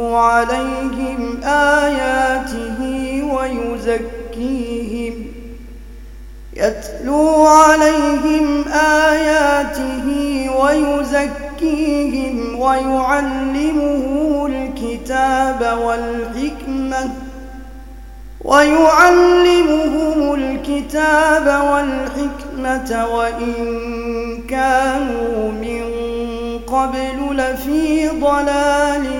عليهم آياته ويزكيهم. يتلو عليهم آياته ويزكيهم ويعلمه الكتاب والحكمة. ويعلمهم الكتاب والحكمة وإن كانوا من قبل لفي ضلال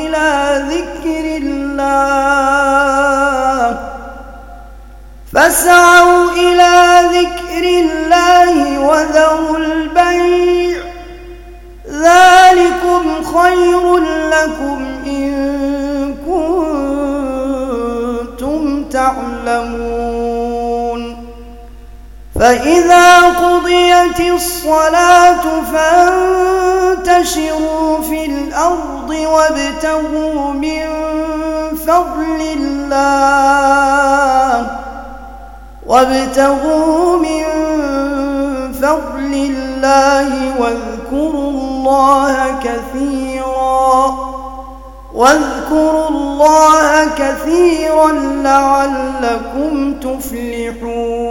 إلى ذكر الله. فاسعوا إلى ذكر الله وذروا البيع. ذلكم خير لكم إن كنتم تعلمون. فإذا قضيت الصلاة فانتشروا في الأرض وابتغوا من فضل الله وابتغوا من فضل الله واذكروا الله كثيرا واذكروا الله كثيرا لعلكم تفلحون.